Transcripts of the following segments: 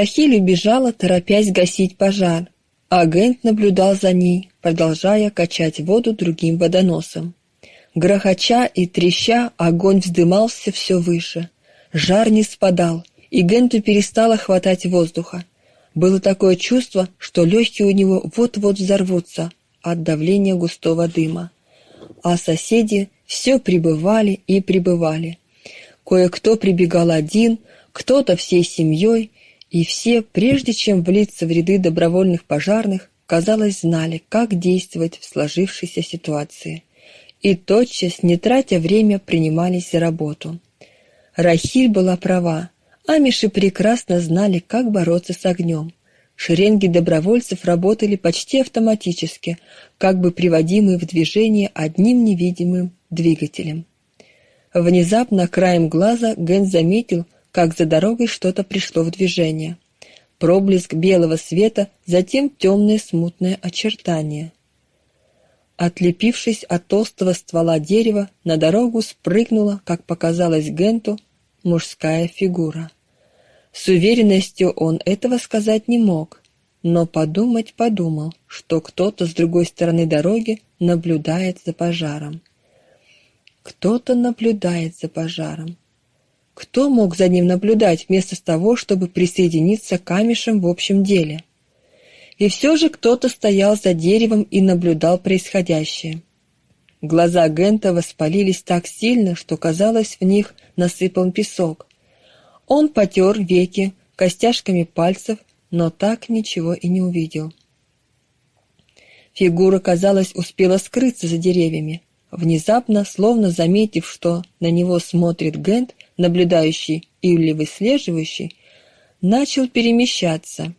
Рахиль убежала, торопясь гасить пожар. Агент наблюдал за ней, продолжая качать воду другим водоносом. Грохоча и треща, огонь вздымался все выше. Жар не спадал, и Генту перестало хватать воздуха. Было такое чувство, что легкие у него вот-вот взорвутся от давления густого дыма. А соседи все прибывали и прибывали. Кое-кто прибегал один, кто-то всей семьей, и все, прежде чем влиться в ряды добровольных пожарных, казалось, знали, как действовать в сложившейся ситуации. И тотчас, не тратя время, принимались за работу. Рахиль была права. Амиши прекрасно знали, как бороться с огнем. Шеренги добровольцев работали почти автоматически, как бы приводимые в движение одним невидимым двигателем. Внезапно краем глаза Ген заметил, как за дорогой что-то пришло в движение. Проблеск белого света, затем темное смутное очертание. Отлепившись от толстого ствола дерева, на дорогу спрыгнула, как показалось Генту, мужская фигура. С уверенностью он этого сказать не мог, но подумать подумал, что кто-то с другой стороны дороги наблюдает за пожаром. Кто-то наблюдает за пожаром. Кто мог за ним наблюдать вместо того, чтобы присоединиться к камешам в общем деле? И все же кто-то стоял за деревом и наблюдал происходящее. Глаза Гента воспалились так сильно, что, казалось, в них насыпан песок. Он потер веки костяшками пальцев, но так ничего и не увидел. Фигура, казалось, успела скрыться за деревьями. Внезапно, словно заметив, что на него смотрит Гент, наблюдающий или выслеживающий, начал перемещаться.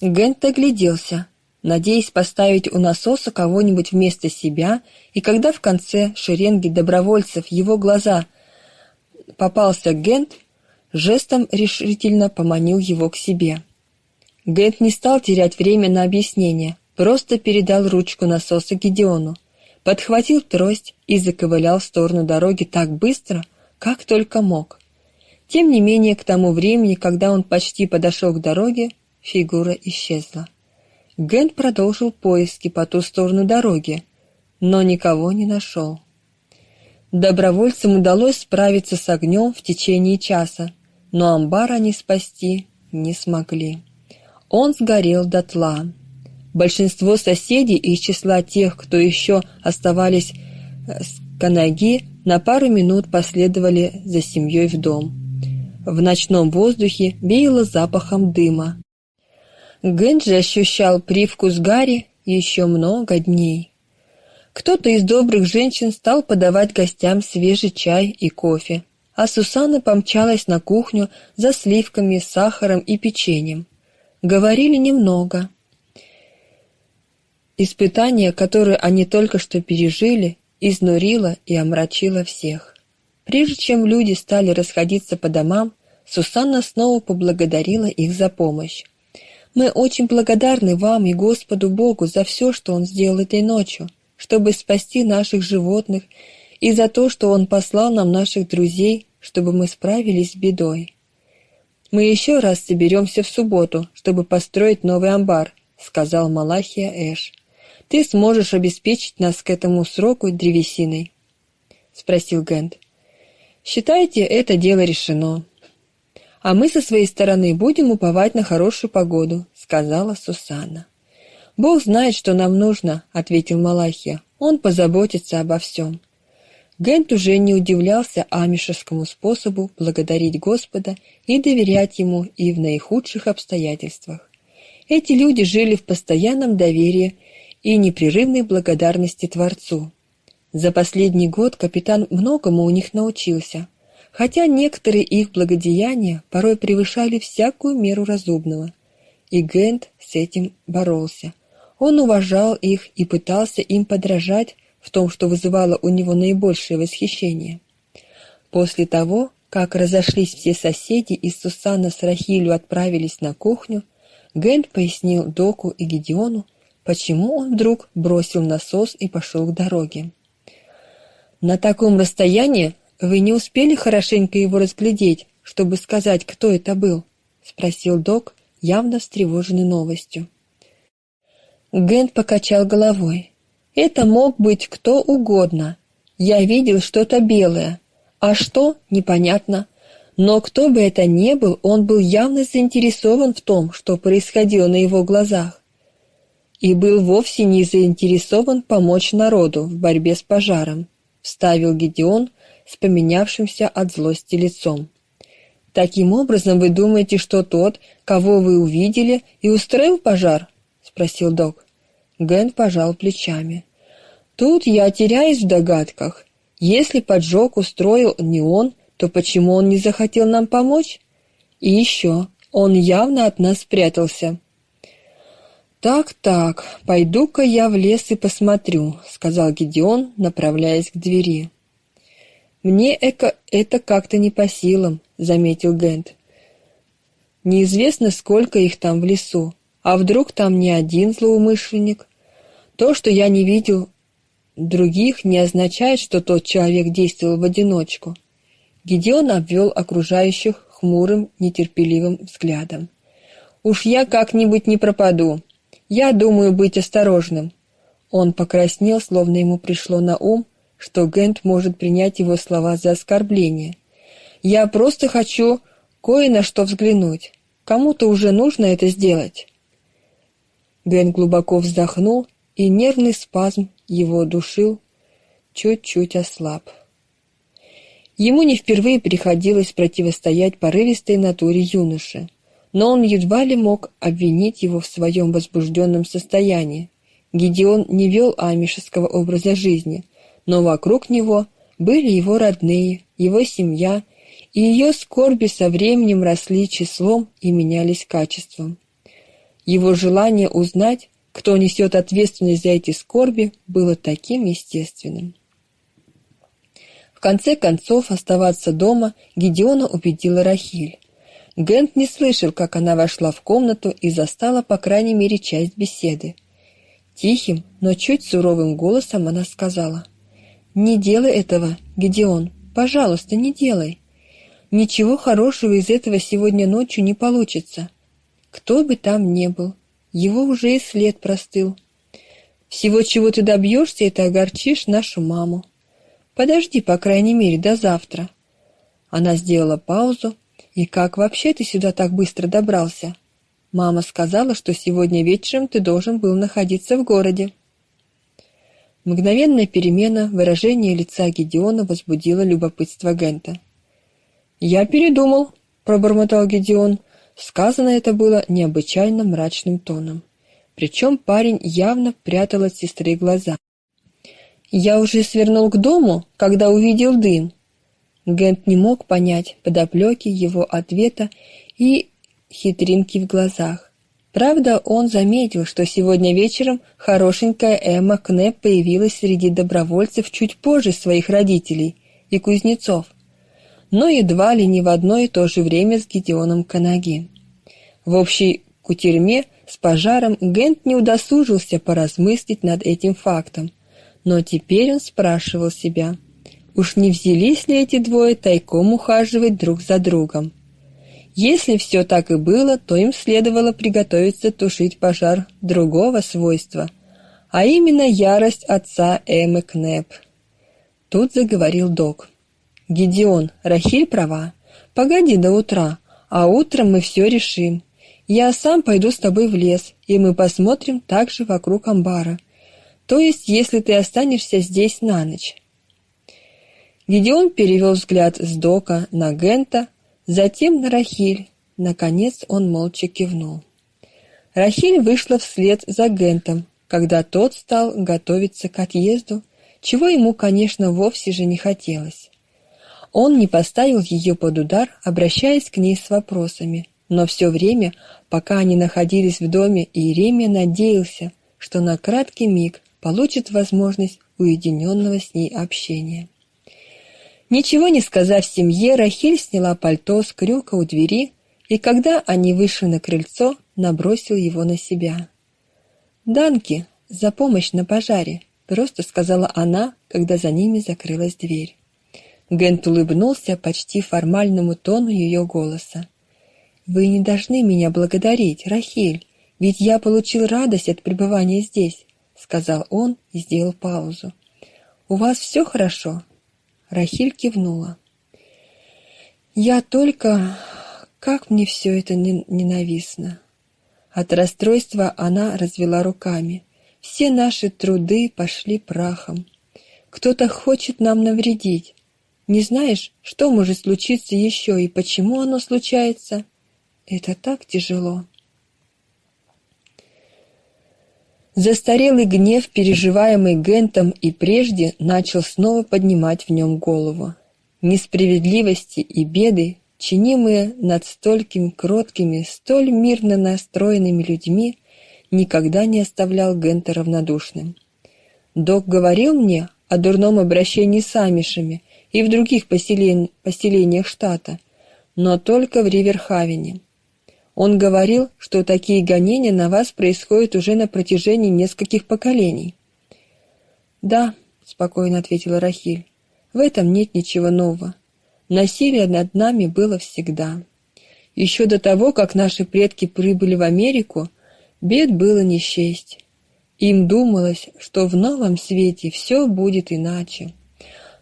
Гент огляделся, надеясь поставить у насоса кого-нибудь вместо себя, и когда в конце шеренги добровольцев его глаза попался Гент, жестом решительно поманил его к себе. Гент не стал терять время на объяснение, просто передал ручку насоса Гедеону, подхватил трость и заковылял в сторону дороги так быстро, как только мог. Тем не менее, к тому времени, когда он почти подошел к дороге, фигура исчезла. Гент продолжил поиски по ту сторону дороги, но никого не нашел. Добровольцам удалось справиться с огнем в течение часа, но амбар они спасти не смогли. Он сгорел дотла. Большинство соседей из числа тех, кто еще оставались э, Канаги, на пару минут последовали за семьей в дом. В ночном воздухе веяло запахом дыма. Генджи ощущал привкус гари еще много дней. Кто-то из добрых женщин стал подавать гостям свежий чай и кофе, а Сусанна помчалась на кухню за сливками, сахаром и печеньем. Говорили немного. Испытания, которые они только что пережили, изнурила и омрачила всех. Прежде чем люди стали расходиться по домам, Сусанна снова поблагодарила их за помощь. «Мы очень благодарны вам и Господу Богу за все, что Он сделал этой ночью, чтобы спасти наших животных, и за то, что Он послал нам наших друзей, чтобы мы справились с бедой. Мы еще раз соберемся в субботу, чтобы построить новый амбар», — сказал Малахия Эш ты сможешь обеспечить нас к этому сроку древесиной?» — спросил Гент. «Считайте, это дело решено. А мы со своей стороны будем уповать на хорошую погоду», — сказала Сусанна. «Бог знает, что нам нужно», — ответил Малахия. «Он позаботится обо всем». Гент уже не удивлялся амишевскому способу благодарить Господа и доверять Ему и в наихудших обстоятельствах. Эти люди жили в постоянном доверии и непрерывной благодарности Творцу. За последний год капитан многому у них научился, хотя некоторые их благодеяния порой превышали всякую меру разумного. И Гент с этим боролся. Он уважал их и пытался им подражать в том, что вызывало у него наибольшее восхищение. После того, как разошлись все соседи и Сусанна с Рахилью отправились на кухню, Гент пояснил Доку и Гедеону, почему он вдруг бросил насос и пошел к дороге. На таком расстоянии вы не успели хорошенько его разглядеть, чтобы сказать, кто это был, спросил док, явно встревоженный новостью. Гент покачал головой. Это мог быть кто угодно. Я видел что-то белое, а что непонятно. Но кто бы это ни был, он был явно заинтересован в том, что происходило на его глазах, и был вовсе не заинтересован помочь народу в борьбе с пожаром, вставил Гедеон с поменявшимся от злости лицом. Таким образом, вы думаете, что тот, кого вы увидели, и устроил пожар? спросил Док. Ген пожал плечами. Тут я теряюсь в догадках. Если поджог устроил не он, то почему он не захотел нам помочь? И еще, он явно от нас спрятался. Так-так, пойду-ка я в лес и посмотрю, сказал Гедеон, направляясь к двери. Мне это, это как-то не по силам, заметил Гент. Неизвестно, сколько их там в лесу, а вдруг там не один злоумышленник? То, что я не видел других, не означает, что тот человек действовал в одиночку. Гедеон обвел окружающих хмурым, нетерпеливым взглядом. Уж я как-нибудь не пропаду. Я думаю быть осторожным. Он покраснел, словно ему пришло на ум, что Гент может принять его слова за оскорбление. Я просто хочу кое на что взглянуть. Кому-то уже нужно это сделать. Гент глубоко вздохнул, и нервный спазм его душил, чуть-чуть ослаб. Ему не впервые приходилось противостоять порывистой натуре юноши, но он едва ли мог обвинить его в своем возбужденном состоянии. Гедеон не вел амишеского образа жизни, но вокруг него были его родные, его семья и ее скорби со временем росли числом и менялись качеством. Его желание узнать, кто несет ответственность за эти скорби, было таким естественным. В конце концов, оставаться дома Гедеона убедила Рахиль. Гент не слышал, как она вошла в комнату и застала, по крайней мере, часть беседы. Тихим, но чуть суровым голосом она сказала: "Не делай этого, Гедеон. Пожалуйста, не делай. Ничего хорошего из этого сегодня ночью не получится. Кто бы там ни был, его уже и след простыл. Всего, чего ты добьешься, это огорчишь нашу маму. Подожди, по крайней мере, до завтра. Она сделала паузу. И как вообще ты сюда так быстро добрался? Мама сказала, что сегодня вечером ты должен был находиться в городе. Мгновенная перемена выражения лица Гедеона возбудила любопытство Гента. «Я передумал», — пробормотал Гедеон. Сказано это было необычайно мрачным тоном. Причем парень явно прятал от сестры глаза. «Я уже свернул к дому, когда увидел дым». Гент не мог понять подоплеки его ответа и хитринки в глазах. Правда, он заметил, что сегодня вечером хорошенькая Эмма Кнеп появилась среди добровольцев чуть позже своих родителей и кузнецов но едва ли не в одно и то же время с Гедеоном Канаги. В общей кутерьме с пожаром Гент не удосужился поразмыслить над этим фактом, но теперь он спрашивал себя, уж не взялись ли эти двое тайком ухаживать друг за другом. Если все так и было, то им следовало приготовиться тушить пожар другого свойства, а именно ярость отца Эммы Кнеп. Тут заговорил док. Гедеон, Рахиль права. Погоди до утра, а утром мы все решим. Я сам пойду с тобой в лес, и мы посмотрим также вокруг амбара. То есть, если ты останешься здесь на ночь. Гедеон перевел взгляд с Дока на Гента, затем на Рахиль. Наконец он молча кивнул. Рахиль вышла вслед за Гентом, когда тот стал готовиться к отъезду, чего ему, конечно, вовсе же не хотелось. Он не поставил ее под удар, обращаясь к ней с вопросами, но все время, пока они находились в доме, Иеремия надеялся, что на краткий миг получит возможность уединенного с ней общения. Ничего не сказав семье, Рахиль сняла пальто с крюка у двери, и когда они вышли на крыльцо, набросил его на себя. «Данки за помощь на пожаре», — просто сказала она, когда за ними закрылась дверь. Гент улыбнулся почти формальному тону ее голоса. «Вы не должны меня благодарить, Рахиль, ведь я получил радость от пребывания здесь», — сказал он и сделал паузу. «У вас все хорошо?» Рахиль кивнула. «Я только... Как мне все это ненавистно!» От расстройства она развела руками. «Все наши труды пошли прахом. Кто-то хочет нам навредить. Не знаешь, что может случиться еще и почему оно случается? Это так тяжело». Застарелый гнев, переживаемый Гентом и прежде, начал снова поднимать в нем голову. Несправедливости и беды, чинимые над столькими кроткими, столь мирно настроенными людьми, никогда не оставлял Гента равнодушным. Док говорил мне о дурном обращении с амишами и в других поселен... поселениях штата, но только в Риверхавене. Он говорил, что такие гонения на вас происходят уже на протяжении нескольких поколений. «Да», — спокойно ответила Рахиль, — «в этом нет ничего нового. Насилие над нами было всегда. Еще до того, как наши предки прибыли в Америку, бед было не счесть. Им думалось, что в новом свете все будет иначе.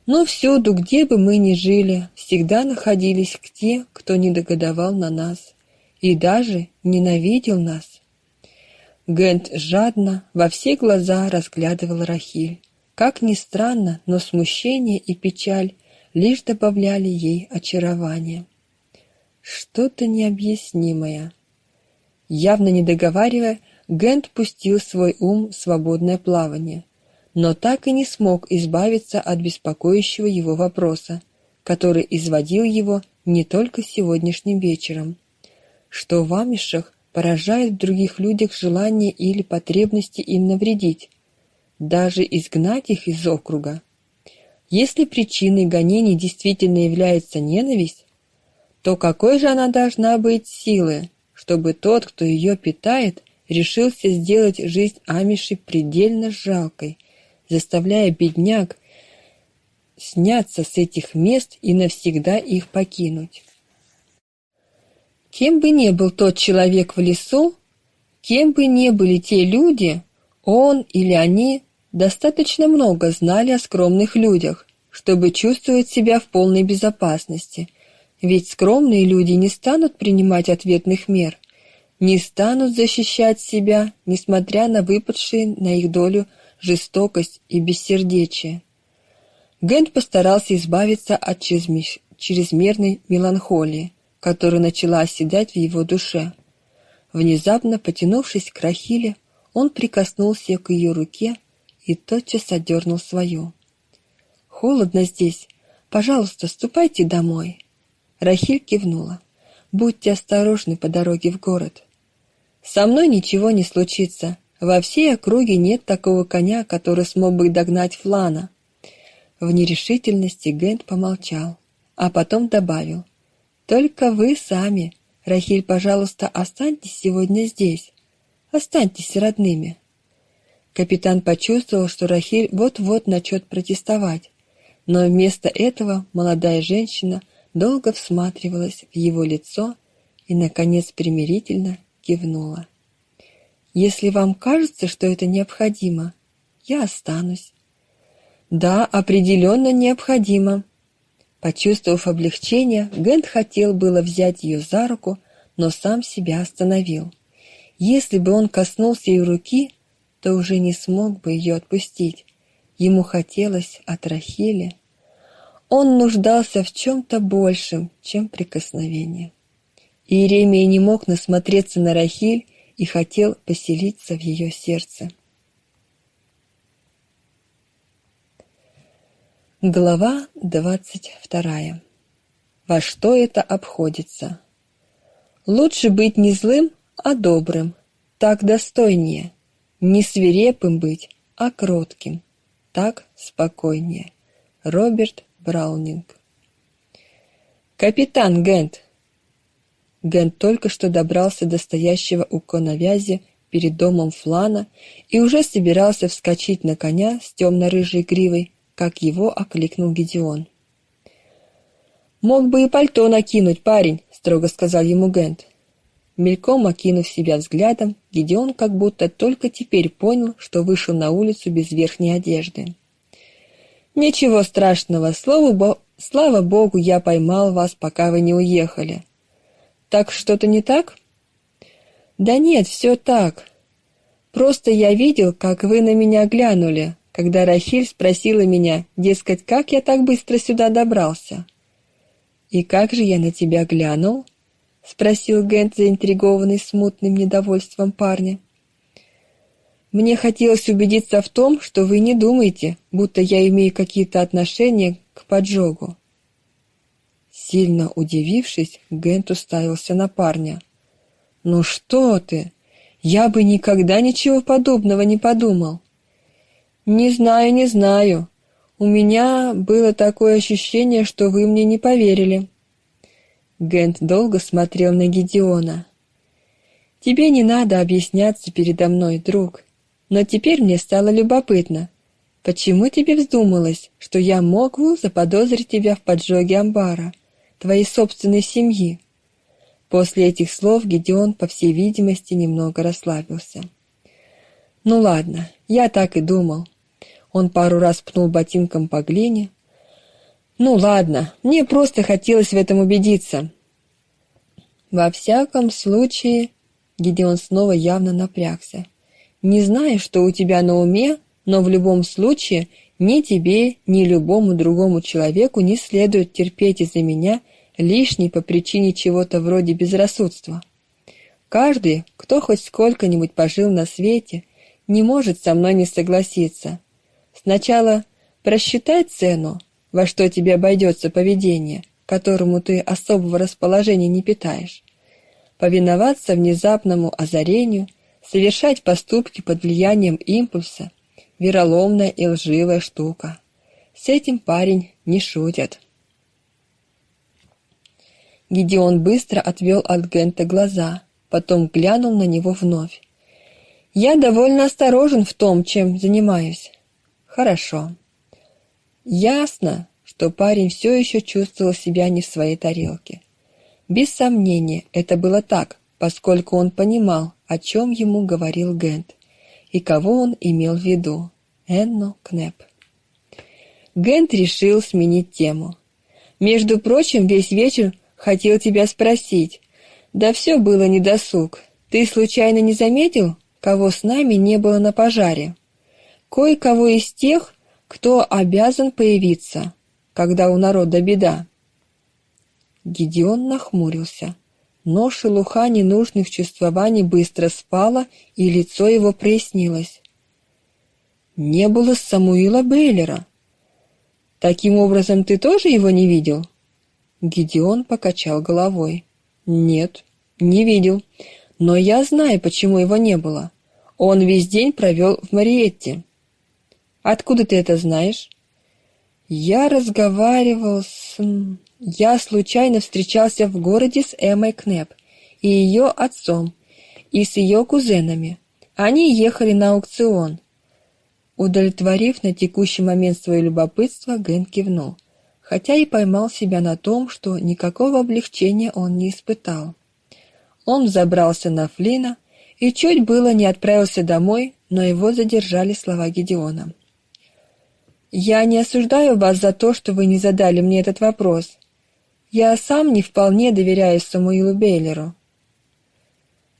Но всюду, где бы мы ни жили, всегда находились те, кто не догадывал на нас и даже ненавидел нас. Гент жадно во все глаза разглядывал Рахиль. Как ни странно, но смущение и печаль лишь добавляли ей очарования. Что-то необъяснимое. Явно не договаривая, Гент пустил свой ум в свободное плавание, но так и не смог избавиться от беспокоящего его вопроса, который изводил его не только сегодняшним вечером что в амишах поражает в других людях желание или потребности им навредить, даже изгнать их из округа. Если причиной гонений действительно является ненависть, то какой же она должна быть силы, чтобы тот, кто ее питает, решился сделать жизнь амишей предельно жалкой, заставляя бедняк сняться с этих мест и навсегда их покинуть. Кем бы ни был тот человек в лесу, кем бы ни были те люди, он или они достаточно много знали о скромных людях, чтобы чувствовать себя в полной безопасности. Ведь скромные люди не станут принимать ответных мер, не станут защищать себя, несмотря на выпадшие на их долю жестокость и бессердечие. Гент постарался избавиться от чрезмерной меланхолии, которая начала оседать в его душе. Внезапно потянувшись к Рахиле, он прикоснулся к ее руке и тотчас отдернул свою. «Холодно здесь. Пожалуйста, ступайте домой». Рахиль кивнула. «Будьте осторожны по дороге в город». «Со мной ничего не случится. Во всей округе нет такого коня, который смог бы догнать Флана». В нерешительности Гент помолчал, а потом добавил. Только вы сами. Рахиль, пожалуйста, останьтесь сегодня здесь. Останьтесь с родными. Капитан почувствовал, что Рахиль вот-вот начнет протестовать, но вместо этого молодая женщина долго всматривалась в его лицо и, наконец, примирительно кивнула. «Если вам кажется, что это необходимо, я останусь». «Да, определенно необходимо», Почувствовав облегчение, Гент хотел было взять ее за руку, но сам себя остановил. Если бы он коснулся ее руки, то уже не смог бы ее отпустить. Ему хотелось от Рахили. Он нуждался в чем-то большем, чем прикосновение. Иеремия не мог насмотреться на Рахиль и хотел поселиться в ее сердце. Глава двадцать вторая. Во что это обходится? Лучше быть не злым, а добрым, так достойнее. Не свирепым быть, а кротким, так спокойнее. Роберт Браунинг. Капитан Гент. Гент только что добрался до стоящего у коновязи перед домом Флана и уже собирался вскочить на коня с темно-рыжей гривой, как его окликнул Гедеон. «Мог бы и пальто накинуть, парень», — строго сказал ему Гент. Мельком окинув себя взглядом, Гедеон как будто только теперь понял, что вышел на улицу без верхней одежды. «Ничего страшного, слава, бо... слава богу, я поймал вас, пока вы не уехали. Так что-то не так?» «Да нет, все так. Просто я видел, как вы на меня глянули, когда Рахиль спросила меня, дескать, как я так быстро сюда добрался». «И как же я на тебя глянул?» — спросил Гент, заинтригованный смутным недовольством парня. «Мне хотелось убедиться в том, что вы не думаете, будто я имею какие-то отношения к поджогу». Сильно удивившись, Гент уставился на парня. «Ну что ты? Я бы никогда ничего подобного не подумал». «Не знаю, не знаю. У меня было такое ощущение, что вы мне не поверили». Гент долго смотрел на Гедеона. «Тебе не надо объясняться передо мной, друг. Но теперь мне стало любопытно. Почему тебе вздумалось, что я мог бы заподозрить тебя в поджоге амбара, твоей собственной семьи?» После этих слов Гедеон, по всей видимости, немного расслабился. «Ну ладно, я так и думал». Он пару раз пнул ботинком по глине, ну ладно, мне просто хотелось в этом убедиться. Во всяком случае, Гедеон снова явно напрягся. Не знаю, что у тебя на уме, но в любом случае ни тебе, ни любому другому человеку не следует терпеть из-за меня лишний по причине чего-то вроде безрассудства. Каждый, кто хоть сколько-нибудь пожил на свете, не может со мной не согласиться. Сначала просчитай цену, во что тебе обойдется поведение, которому ты особого расположения не питаешь. Повиноваться внезапному озарению, совершать поступки под влиянием импульса – вероломная и лживая штука. С этим парень не шутит. Гедеон быстро отвел от Гента глаза, потом глянул на него вновь. «Я довольно осторожен в том, чем занимаюсь». «Хорошо. Ясно, что парень все еще чувствовал себя не в своей тарелке. Без сомнения, это было так, поскольку он понимал, о чем ему говорил Гент, и кого он имел в виду – Энно Кнеп. Гент решил сменить тему. «Между прочим, весь вечер хотел тебя спросить. Да все было недосуг. Ты случайно не заметил, кого с нами не было на пожаре? Кое-кого из тех, кто обязан появиться, когда у народа беда? Гедеон нахмурился, но шелуха ненужных чувствований быстро спала, и лицо его прояснилось. Не было Самуила Бейлера. Таким образом, ты тоже его не видел? Гедеон покачал головой. Нет, не видел. Но я знаю, почему его не было. Он весь день провел в Мариетте. Откуда ты это знаешь? Я разговаривал с... Я случайно встречался в городе с Эммой Кнеп и ее отцом, и с ее кузенами. Они ехали на аукцион. Удовлетворив на текущий момент свое любопытство, Ген кивнул, хотя и поймал себя на том, что никакого облегчения он не испытал. Он забрался на Флина и чуть было не отправился домой, но его задержали слова Гедеона. Я не осуждаю вас за то, что вы не задали мне этот вопрос. Я сам не вполне доверяю Самуилу Бейлеру.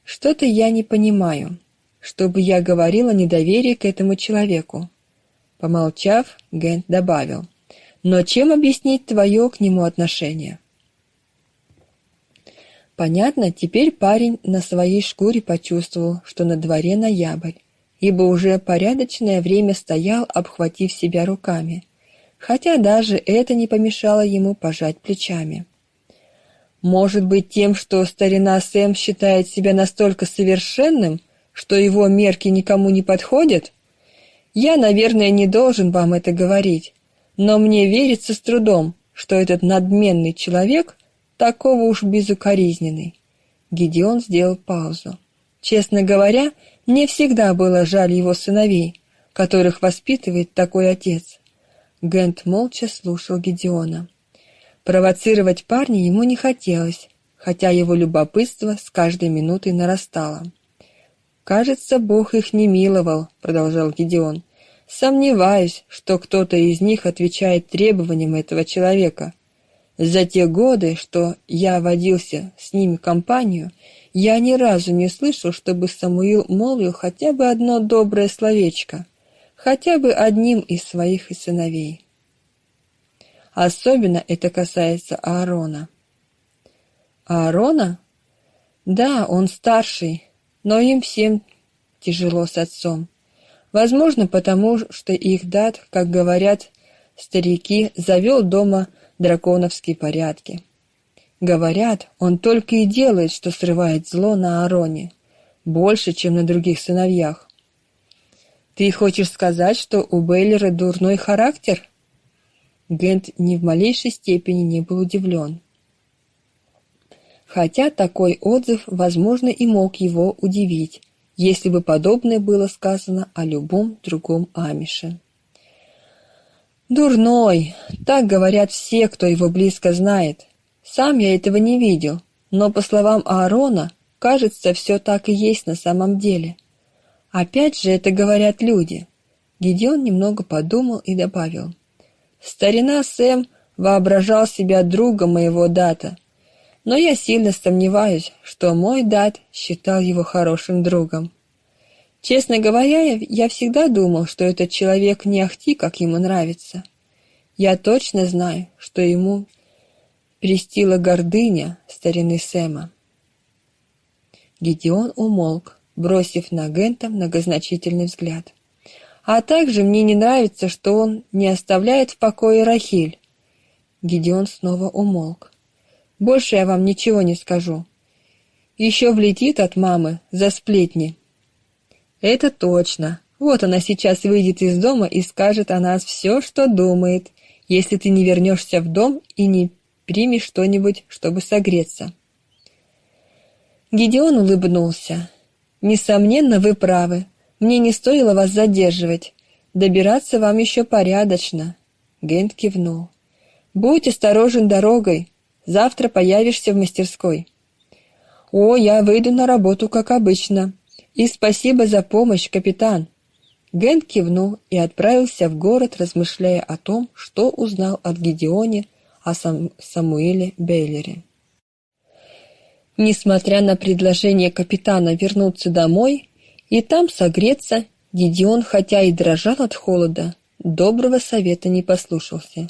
Что-то я не понимаю, чтобы я говорила недоверие к этому человеку. Помолчав, Гент добавил: "Но чем объяснить твое к нему отношение?" Понятно, теперь парень на своей шкуре почувствовал, что на дворе ноябрь, ибо уже порядочное время стоял, обхватив себя руками, хотя даже это не помешало ему пожать плечами. Может быть, тем, что старина Сэм считает себя настолько совершенным, что его мерки никому не подходят? Я, наверное, не должен вам это говорить, но мне верится с трудом, что этот надменный человек такого уж безукоризненный. Гедеон сделал паузу. Честно говоря, мне всегда было жаль его сыновей, которых воспитывает такой отец. Гент молча слушал Гедеона. Провоцировать парня ему не хотелось, хотя его любопытство с каждой минутой нарастало. «Кажется, Бог их не миловал», — продолжал Гедеон. «Сомневаюсь, что кто-то из них отвечает требованиям этого человека. За те годы, что я водился с ними компанию, я ни разу не слышал, чтобы Самуил молвил хотя бы одно доброе словечко, хотя бы одним из своих сыновей. Особенно это касается Аарона. Аарона? Да, он старший, но им всем тяжело с отцом. Возможно, потому что их дат, как говорят старики, завел дома драконовские порядки. Говорят, он только и делает, что срывает зло на Аароне, больше, чем на других сыновьях. Ты хочешь сказать, что у Бейлера дурной характер? Гент ни в малейшей степени не был удивлен. Хотя такой отзыв, возможно, и мог его удивить, если бы подобное было сказано о любом другом амише. «Дурной!» — так говорят все, кто его близко знает. Сам я этого не видел, но, по словам Аарона, кажется, все так и есть на самом деле. Опять же это говорят люди. Гедеон немного подумал и добавил. Старина Сэм воображал себя другом моего дата, но я сильно сомневаюсь, что мой дат считал его хорошим другом. Честно говоря, я всегда думал, что этот человек не ахти, как ему нравится. Я точно знаю, что ему престила гордыня старины Сэма. Гедеон умолк, бросив на Гента многозначительный взгляд. А также мне не нравится, что он не оставляет в покое Рахиль. Гедеон снова умолк. Больше я вам ничего не скажу. Еще влетит от мамы за сплетни. Это точно. Вот она сейчас выйдет из дома и скажет о нас все, что думает, если ты не вернешься в дом и не примешь что-нибудь, чтобы согреться. Гедеон улыбнулся. Несомненно, вы правы. Мне не стоило вас задерживать. Добираться вам еще порядочно. Гент кивнул. Будь осторожен дорогой. Завтра появишься в мастерской. О, я выйду на работу, как обычно. И спасибо за помощь, капитан. Гент кивнул и отправился в город, размышляя о том, что узнал от Гедеоне о Сам Самуиле Бейлере. Несмотря на предложение капитана вернуться домой и там согреться, Гедеон, хотя и дрожал от холода, доброго совета не послушался.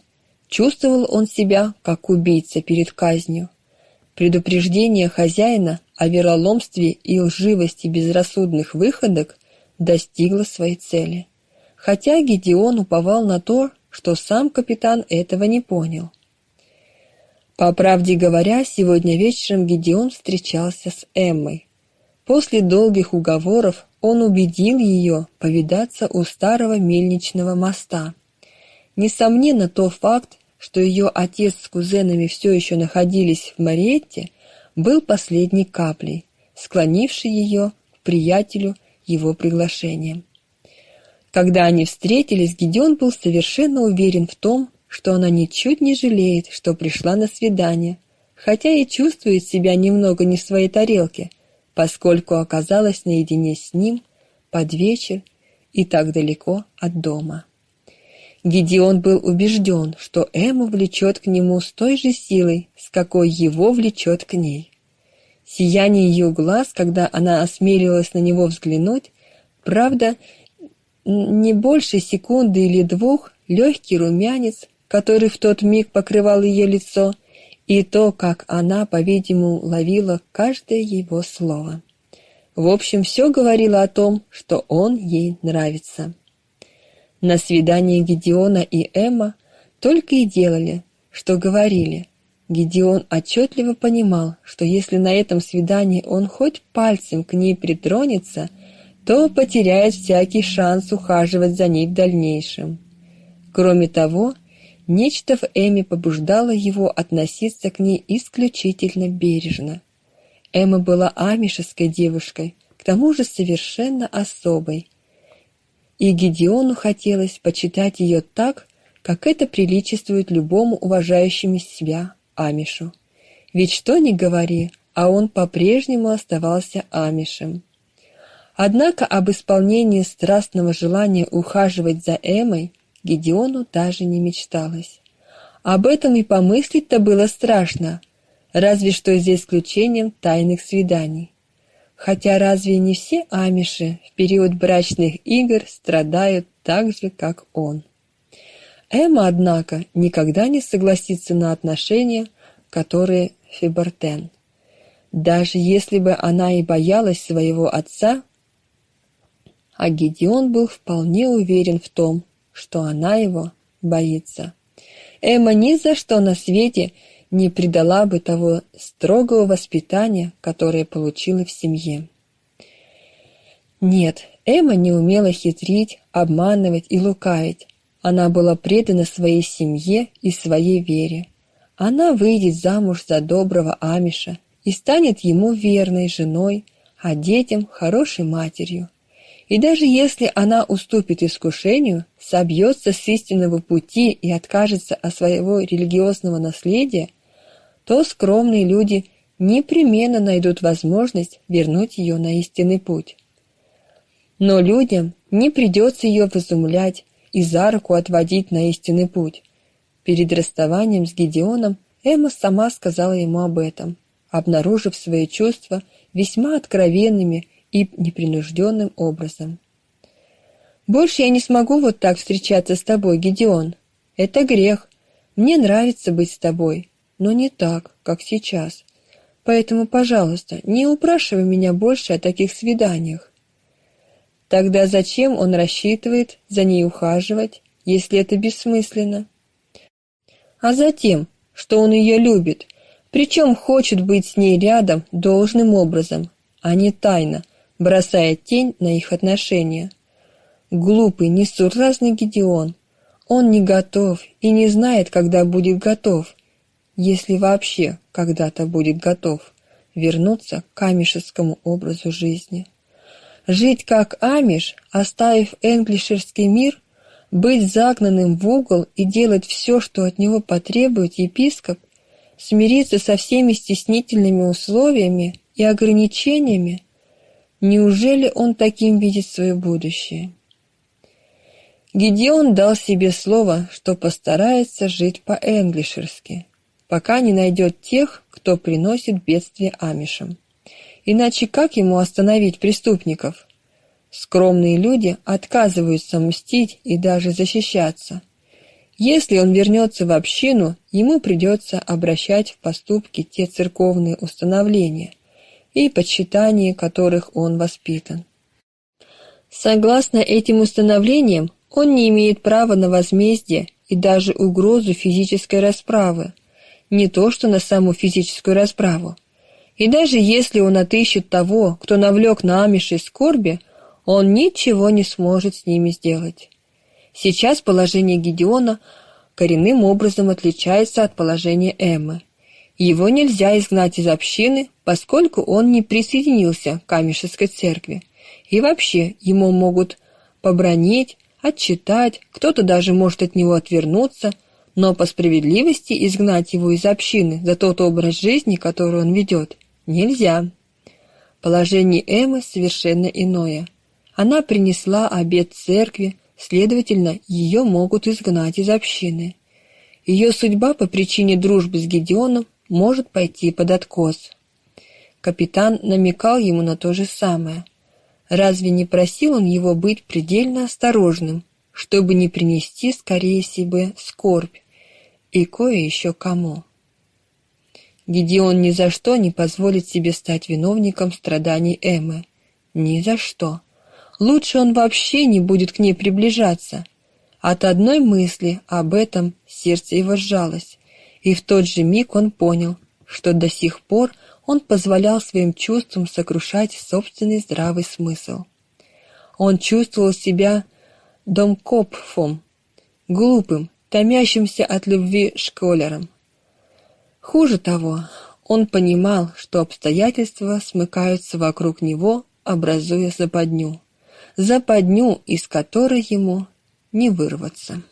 Чувствовал он себя, как убийца перед казнью. Предупреждение хозяина о вероломстве и лживости безрассудных выходок достигло своей цели. Хотя Гедеон уповал на то, что сам капитан этого не понял. По правде говоря, сегодня вечером Гедеон встречался с Эммой. После долгих уговоров он убедил ее повидаться у старого мельничного моста. Несомненно, тот факт, что ее отец с кузенами все еще находились в Мариетте, был последней каплей, склонившей ее к приятелю его приглашением. Когда они встретились, Гедеон был совершенно уверен в том, что она ничуть не жалеет, что пришла на свидание, хотя и чувствует себя немного не в своей тарелке, поскольку оказалась наедине с ним под вечер и так далеко от дома. Гедеон был убежден, что Эму влечет к нему с той же силой, с какой его влечет к ней. Сияние ее глаз, когда она осмелилась на него взглянуть, правда, не больше секунды или двух, легкий румянец, который в тот миг покрывал ее лицо, и то, как она, по-видимому, ловила каждое его слово. В общем, все говорило о том, что он ей нравится. На свидании Гедеона и Эмма только и делали, что говорили. Гедеон отчетливо понимал, что если на этом свидании он хоть пальцем к ней притронется, то потеряет всякий шанс ухаживать за ней в дальнейшем. Кроме того, Нечто в Эми побуждало его относиться к ней исключительно бережно. Эмма была амишеской девушкой, к тому же совершенно особой. И Гедеону хотелось почитать ее так, как это приличествует любому уважающему себя амишу. Ведь что ни говори, а он по-прежнему оставался амишем. Однако об исполнении страстного желания ухаживать за Эмой Гедеону даже не мечталось. Об этом и помыслить-то было страшно, разве что за исключением тайных свиданий. Хотя разве не все амиши в период брачных игр страдают так же, как он? Эмма, однако, никогда не согласится на отношения, которые Фибертен. Даже если бы она и боялась своего отца, а Гедеон был вполне уверен в том, что она его боится. Эмма ни за что на свете не предала бы того строгого воспитания, которое получила в семье. Нет, Эмма не умела хитрить, обманывать и лукавить. Она была предана своей семье и своей вере. Она выйдет замуж за доброго Амиша и станет ему верной женой, а детям хорошей матерью. И даже если она уступит искушению, собьется с истинного пути и откажется от своего религиозного наследия, то скромные люди непременно найдут возможность вернуть ее на истинный путь. Но людям не придется ее возумлять и за руку отводить на истинный путь. Перед расставанием с Гедеоном Эмма сама сказала ему об этом, обнаружив свои чувства весьма откровенными и непринужденным образом. «Больше я не смогу вот так встречаться с тобой, Гедеон. Это грех. Мне нравится быть с тобой, но не так, как сейчас. Поэтому, пожалуйста, не упрашивай меня больше о таких свиданиях. Тогда зачем он рассчитывает за ней ухаживать, если это бессмысленно? А затем, что он ее любит, причем хочет быть с ней рядом должным образом, а не тайно, бросая тень на их отношения. Глупый, несуразный Гедеон. Он не готов и не знает, когда будет готов, если вообще когда-то будет готов вернуться к амишескому образу жизни. Жить как амиш, оставив энглишерский мир, быть загнанным в угол и делать все, что от него потребует епископ, смириться со всеми стеснительными условиями и ограничениями, Неужели он таким видит свое будущее? Гедеон дал себе слово, что постарается жить по-энглишерски, пока не найдет тех, кто приносит бедствие амишам. Иначе как ему остановить преступников? Скромные люди отказываются мстить и даже защищаться. Если он вернется в общину, ему придется обращать в поступки те церковные установления – и почитании которых он воспитан. Согласно этим установлениям, он не имеет права на возмездие и даже угрозу физической расправы, не то что на саму физическую расправу. И даже если он отыщет того, кто навлек на Амишей скорби, он ничего не сможет с ними сделать. Сейчас положение Гедеона коренным образом отличается от положения Эммы. Его нельзя изгнать из общины, поскольку он не присоединился к Камешевской церкви. И вообще, ему могут побронить, отчитать, кто-то даже может от него отвернуться, но по справедливости изгнать его из общины за тот образ жизни, который он ведет, нельзя. Положение Эммы совершенно иное. Она принесла обет церкви, следовательно, ее могут изгнать из общины. Ее судьба по причине дружбы с Гедеоном может пойти под откос. Капитан намекал ему на то же самое. Разве не просил он его быть предельно осторожным, чтобы не принести скорее себе скорбь и кое еще кому? Гедеон ни за что не позволит себе стать виновником страданий Эммы. Ни за что. Лучше он вообще не будет к ней приближаться. От одной мысли об этом сердце его сжалось и в тот же миг он понял, что до сих пор он позволял своим чувствам сокрушать собственный здравый смысл. Он чувствовал себя домкопфом, глупым, томящимся от любви школером. Хуже того, он понимал, что обстоятельства смыкаются вокруг него, образуя западню. Западню, из которой ему не вырваться.